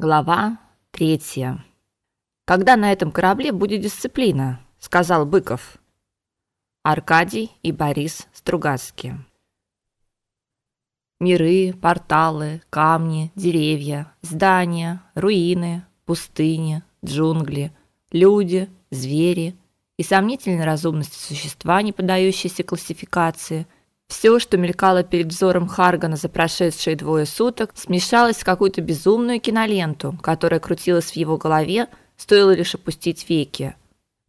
Глава третья. Когда на этом корабле будет дисциплина, сказал Быков. Аркадий и Борис Стругацкие. Миры, порталы, камни, деревья, здания, руины, пустыни, джунгли, люди, звери и сомнительной разумности существа, не поддающиеся классификации – все, что мелькало перед взором Харгана за прошедшие двое суток, смешалось в какую-то безумную киноленту, которая крутилась в его голове, стоило лишь опустить веки.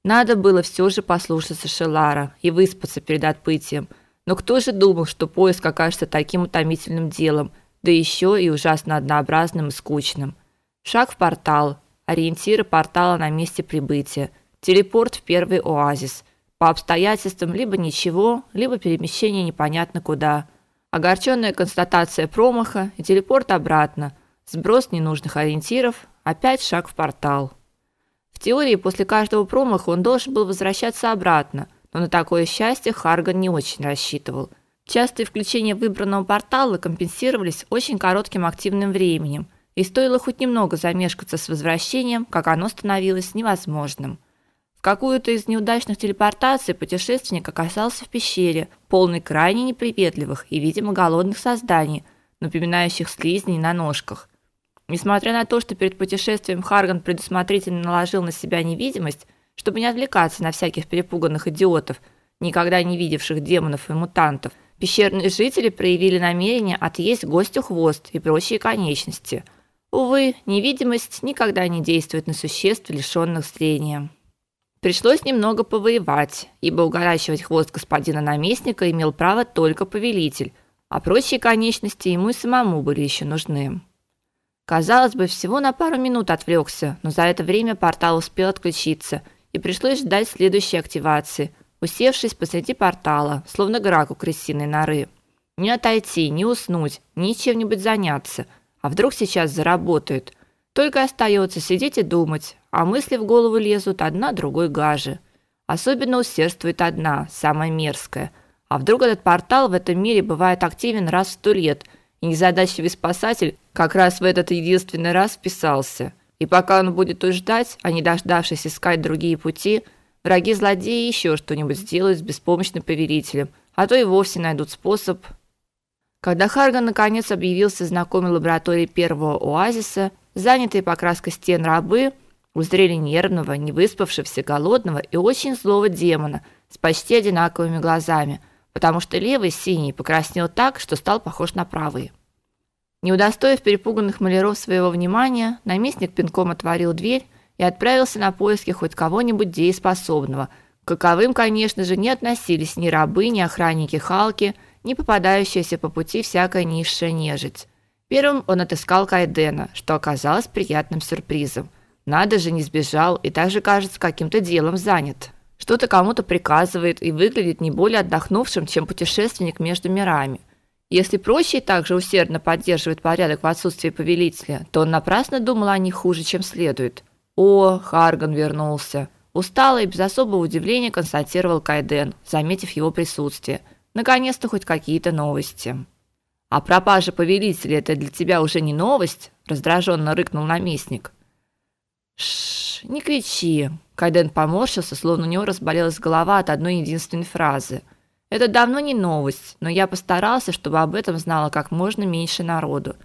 Надо было все же послушаться Шелара и выспаться перед отплытием. Но кто же думал, что поиск окажется таким утомительным делом, да еще и ужасно однообразным и скучным. Шаг в портал, ориентиры портала на месте прибытия, телепорт в первый оазис – по обстоятельствам либо ничего, либо перемещение непонятно куда. Огорченная констатация промаха и телепорт обратно. Сброс ненужных ориентиров, опять шаг в портал. В теории после каждого промаха он должен был возвращаться обратно, но на такое счастье Харган не очень рассчитывал. Частые включения выбранного портала компенсировались очень коротким активным временем, и стоило хоть немного замешкаться с возвращением, как оно становилось невозможным. В какую-то из неудачных телепортаций путешественник оказался в пещере, полной крайне неприветливых и, видимо, голодных созданий, напоминающих слизней на ножках. Несмотря на то, что перед путешествием Харган предусмотрительно наложил на себя невидимость, чтобы не отвлекаться на всяких перепуганных идиотов, никогда не видевших демонов и мутантов, пещерные жители проявили намерение отъесть гостю хвост и прочие конечности. Увы, невидимость никогда не действует на существ, лишенных зрения. Пришлось немного повоевать, ибо угорачивать хвост господина наместника имел право только повелитель, а прочие конечности ему и самому были еще нужны. Казалось бы, всего на пару минут отвлекся, но за это время портал успел отключиться, и пришлось ждать следующей активации, усевшись посреди портала, словно грак у крысиной норы. Не отойти, не уснуть, ни чем-нибудь заняться, а вдруг сейчас заработают – только остается сидеть и думать, а мысли в голову лезут одна другой гаже. Особенно усердствует одна, самая мерзкая. А вдруг этот портал в этом мире бывает активен раз в сто лет, и незадачливый спасатель как раз в этот единственный раз вписался. И пока он будет тут ждать, а не дождавшись искать другие пути, враги злодеи еще что-нибудь сделают с беспомощным повелителем, а то и вовсе найдут способ. Когда Харган наконец объявился знакомой лаборатории первого оазиса, Занятые покраской стен рабы узрели нервного, невыспавшегося, голодного и очень злого демона с почти одинаковыми глазами, потому что левый синий покраснел так, что стал похож на правый. Не удостоив перепуганных маляров своего внимания, наместник пинком отворил дверь и отправился на поиски хоть кого-нибудь дееспособного. Каковым, конечно же, не относились ни рабы, ни охранники Халки, ни попадающаяся по пути всякая низшая нежить. Первым он отыскал Кайдена, что оказалось приятным сюрпризом. Надо же, не сбежал и также, кажется, каким-то делом занят. Что-то кому-то приказывает и выглядит не более отдохнувшим, чем путешественник между мирами. Если прочие также усердно поддерживают порядок в отсутствии повелителя, то он напрасно думал о них хуже, чем следует. О, Харган вернулся. Устало и без особого удивления констатировал Кайден, заметив его присутствие. Наконец-то хоть какие-то новости. А пропажа повелителя это для тебя уже не новость, раздраженно рыкнул наместник. Шш, не кричи. Кайден поморщился, словно у него разболелась голова от одной единственной фразы. Это давно не новость, но я постарался, чтобы об этом знало как можно меньше народу.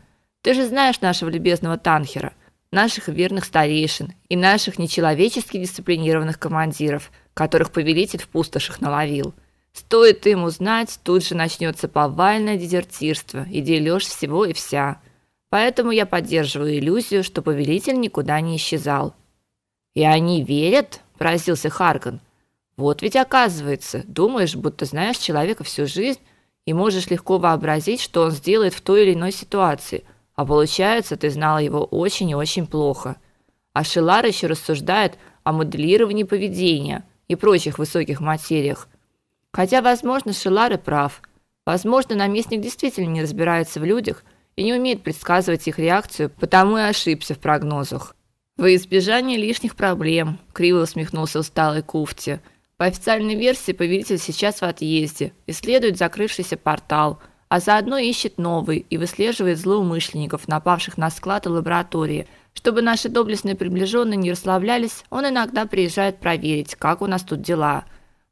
Ты же знаешь нашего любезного Танхера, наших верных старейшин и наших нечеловечески дисциплинированных командиров, которых повелитель в пустошах наловил. Стоит им узнать, тут же начнется повальное дезертирство и дележ всего и вся. Поэтому я поддерживаю иллюзию, что повелитель никуда не исчезал. И они верят, поразился Харган. Вот ведь оказывается, думаешь, будто знаешь человека всю жизнь и можешь легко вообразить, что он сделает в той или иной ситуации, а получается, ты знала его очень и очень плохо. А Шилар еще рассуждает о моделировании поведения и прочих высоких материях, Хотя, возможно, Шелар прав. Возможно, наместник действительно не разбирается в людях и не умеет предсказывать их реакцию, потому и ошибся в прогнозах. Во избежание лишних проблем, криво усмехнулся усталый Куфти. По официальной версии, повелитель сейчас в отъезде, исследует закрывшийся портал, а заодно ищет новый и выслеживает злоумышленников, напавших на склад и лаборатории, Чтобы наши доблестные приближенные не расслаблялись, он иногда приезжает проверить, как у нас тут дела.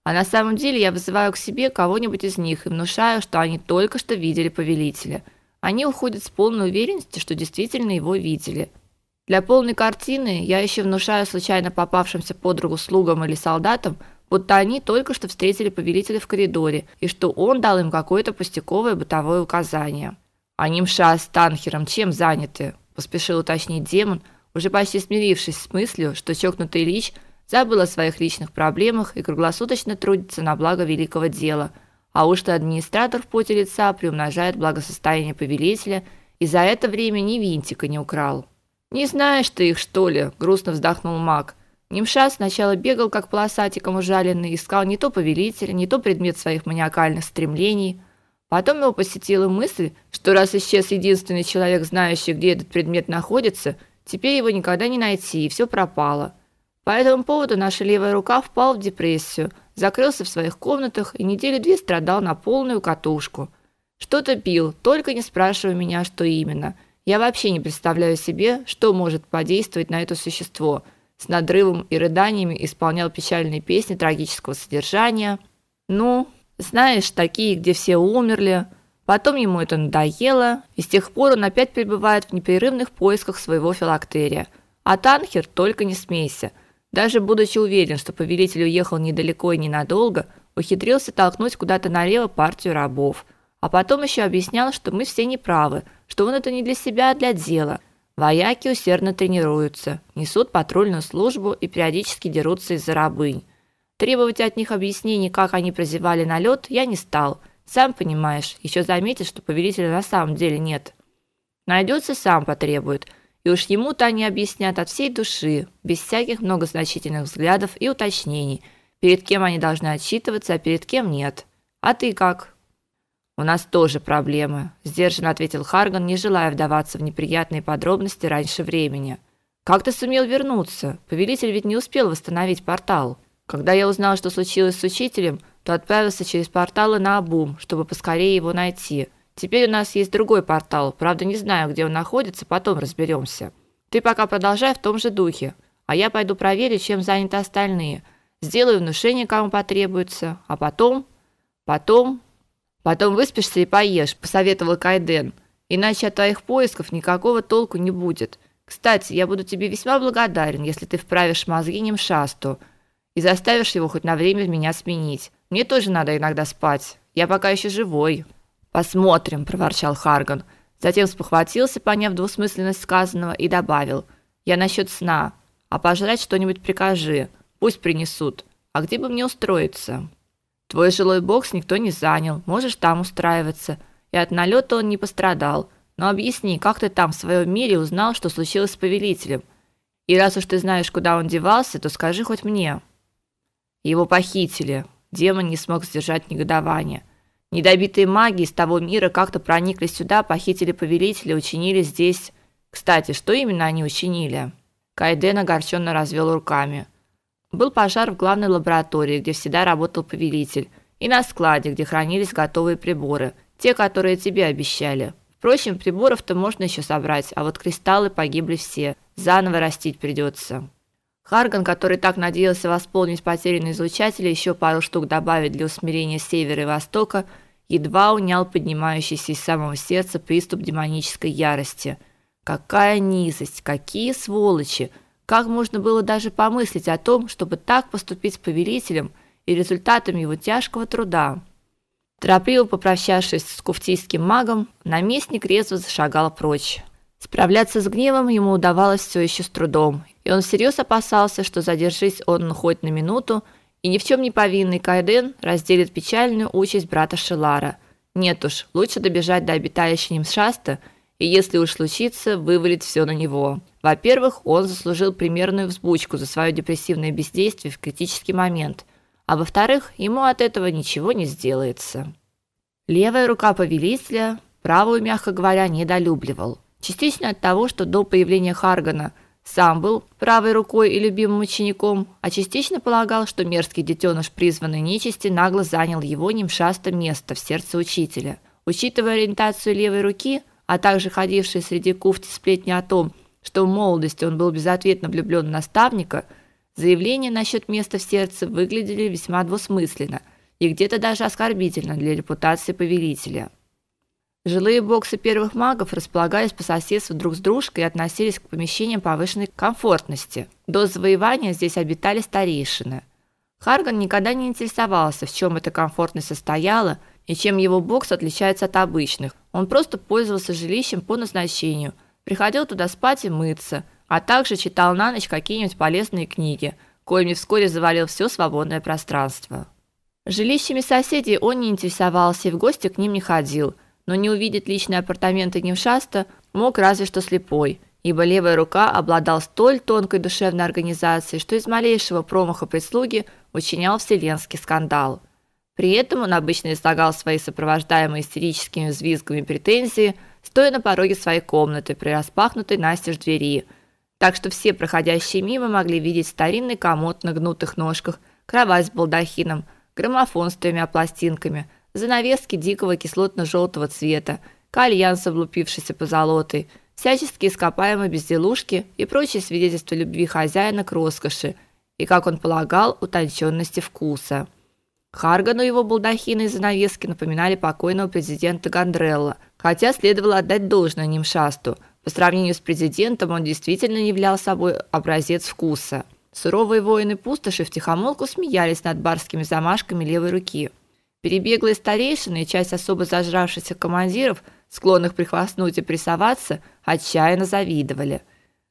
А на самом деле я вызываю к себе кого-нибудь из них и внушаю, что они только что видели повелителя. Они уходят с полной уверенностью, что действительно его видели. Для полной картины я еще внушаю случайно попавшимся под руку слугам или солдатам, будто они только что встретили повелителя в коридоре и что он дал им какое-то пустяковое бытовое указание. А Нимша с Танхером чем заняты? поспешил уточнить демон, уже почти смирившись с мыслью, что чокнутый Ильич забыл о своих личных проблемах и круглосуточно трудится на благо великого дела. А уж что администратор в поте лица приумножает благосостояние повелителя и за это время ни винтика не украл. Не знаешь ты их, что ли? грустно вздохнул маг. Нимша сначала бегал как полосатиком ужаленный, искал не то повелителя, не то предмет своих маниакальных стремлений. Потом его посетила мысль, что раз исчез единственный человек, знающий, где этот предмет находится, теперь его никогда не найти, и все пропало. По этому поводу наша левая рука впал в депрессию, закрылся в своих комнатах и недели две страдал на полную катушку. Что-то пил, только не спрашивай меня, что именно. Я вообще не представляю себе, что может подействовать на это существо. С надрывом и рыданиями исполнял печальные песни трагического содержания. Ну, знаешь, такие, где все умерли. Потом ему это надоело, и с тех пор он опять пребывает в непрерывных поисках своего филактерия. А Танхер только не смейся. Даже будучи уверен, что повелитель уехал недалеко и ненадолго, ухитрился толкнуть куда-то налево партию рабов. А потом еще объяснял, что мы все неправы, что он это не для себя, а для дела. Вояки усердно тренируются, несут патрульную службу и периодически дерутся из-за рабынь. Требовать от них объяснений, как они прозевали налет, я не стал. Сам понимаешь, еще заметишь, что повелителя на самом деле нет. Найдется, сам потребует. И уж ему-то они объяснят от всей души, без всяких многозначительных взглядов и уточнений, перед кем они должны отчитываться, а перед кем нет. А ты как? У нас тоже проблемы, сдержанно ответил Харган, не желая вдаваться в неприятные подробности раньше времени. Как ты сумел вернуться? Повелитель ведь не успел восстановить портал. Когда я узнал, что случилось с учителем, то отправился через порталы на Абум, чтобы поскорее его найти. Теперь у нас есть другой портал. Правда, не знаю, где он находится, потом разберемся. Ты пока продолжай в том же духе, а я пойду проверю, чем заняты остальные. Сделаю внушение, кому потребуется, а потом, потом, потом выспишься и поешь, посоветовал Кайден. Иначе от твоих поисков никакого толку не будет. Кстати, я буду тебе весьма благодарен, если ты вправишь мозги Нимшасту и заставишь его хоть на время меня сменить. Мне тоже надо иногда спать. Я пока еще живой. Посмотрим, проворчал Харган. Затем спохватился, поняв двусмысленность сказанного, и добавил: "Я насчет сна, а пожрать что-нибудь прикажи, пусть принесут. А где бы мне устроиться? Твой жилой бокс никто не занял, можешь там устраиваться. И от налета он не пострадал. Но объясни, как ты там в своем мире узнал, что случилось с повелителем? И раз уж ты знаешь, куда он девался, то скажи хоть мне". Его похитили. Демон не смог сдержать негодования. Недобитые маги из того мира как-то проникли сюда, похитили повелителя, учинили здесь. Кстати, что именно они учинили? Кайден огорченно развел руками. Был пожар в главной лаборатории, где всегда работал повелитель, и на складе, где хранились готовые приборы, те, которые тебе обещали. Впрочем, приборов-то можно еще собрать, а вот кристаллы погибли все. Заново растить придется. Харган, который так надеялся восполнить потерянные излучатели, еще пару штук добавить для усмирения севера и востока, едва унял поднимающийся из самого сердца приступ демонической ярости. Какая низость, какие сволочи! Как можно было даже помыслить о том, чтобы так поступить с повелителем и результатом его тяжкого труда? Торопливо попрощавшись с куфтийским магом, наместник резво зашагал прочь. Справляться с гневом ему удавалось все еще с трудом, и он всерьез опасался, что задержись он хоть на минуту, и ни в чем не повинный Кайден разделит печальную участь брата Шелара. Нет уж, лучше добежать до обиталища Нимшаста, и если уж случится, вывалить все на него. Во-первых, он заслужил примерную взбучку за свое депрессивное бездействие в критический момент, а во-вторых, ему от этого ничего не сделается. Левая рука повелителя правую, мягко говоря, недолюбливал. Частично от того, что до появления Харгана сам был правой рукой и любимым учеником, а частично полагал, что мерзкий детеныш призванный нечисти нагло занял его немшасто место в сердце учителя. Учитывая ориентацию левой руки, а также ходившие среди куфти сплетни о том, что в молодости он был безответно влюблен в наставника, заявления насчет места в сердце выглядели весьма двусмысленно и где-то даже оскорбительно для репутации повелителя. Жилые боксы первых магов располагались по соседству друг с дружкой и относились к помещениям повышенной комфортности. До завоевания здесь обитали старейшины. Харган никогда не интересовался, в чем эта комфортность состояла и чем его бокс отличается от обычных. Он просто пользовался жилищем по назначению, приходил туда спать и мыться, а также читал на ночь какие-нибудь полезные книги, коими вскоре завалил все свободное пространство. Жилищами соседей он не интересовался и в гости к ним не ходил, но не увидеть личные апартаменты Невшаста мог разве что слепой, ибо левая рука обладал столь тонкой душевной организацией, что из малейшего промаха прислуги учинял вселенский скандал. При этом он обычно излагал свои сопровождаемые истерическими взвизгами претензии, стоя на пороге своей комнаты при распахнутой настежь двери, так что все проходящие мимо могли видеть старинный комод на гнутых ножках, кровать с балдахином, граммофон с тремя пластинками, занавески дикого кислотно-желтого цвета, кальян с облупившейся позолотой, всяческие ископаемые безделушки и прочие свидетельства любви хозяина к роскоши и, как он полагал, утонченности вкуса. Харгану его балдахины и занавески напоминали покойного президента Гандрелла, хотя следовало отдать должное Нимшасту. По сравнению с президентом он действительно являл собой образец вкуса. Суровые воины пустоши втихомолку смеялись над барскими замашками левой руки. Перебеглые старейшины и часть особо зажравшихся командиров, склонных прихвастнуть и прессоваться, отчаянно завидовали.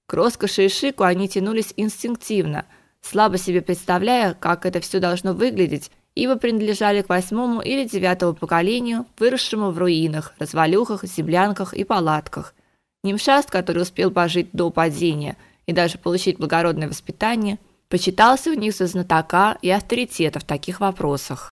К роскоши и шику они тянулись инстинктивно, слабо себе представляя, как это все должно выглядеть, ибо принадлежали к восьмому или девятому поколению, выросшему в руинах, развалюхах, землянках и палатках. Нимшаст, который успел пожить до падения и даже получить благородное воспитание, почитался у них за знатока и авторитета в таких вопросах.